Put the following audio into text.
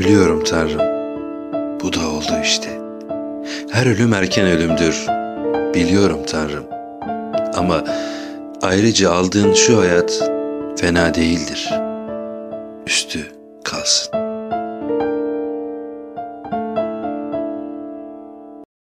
Ölüyorum Tanrım. Bu da oldu işte. Her ölüm erken ölümdür. Biliyorum Tanrım. Ama ayrıca aldığın şu hayat fena değildir. Üstü kalsın.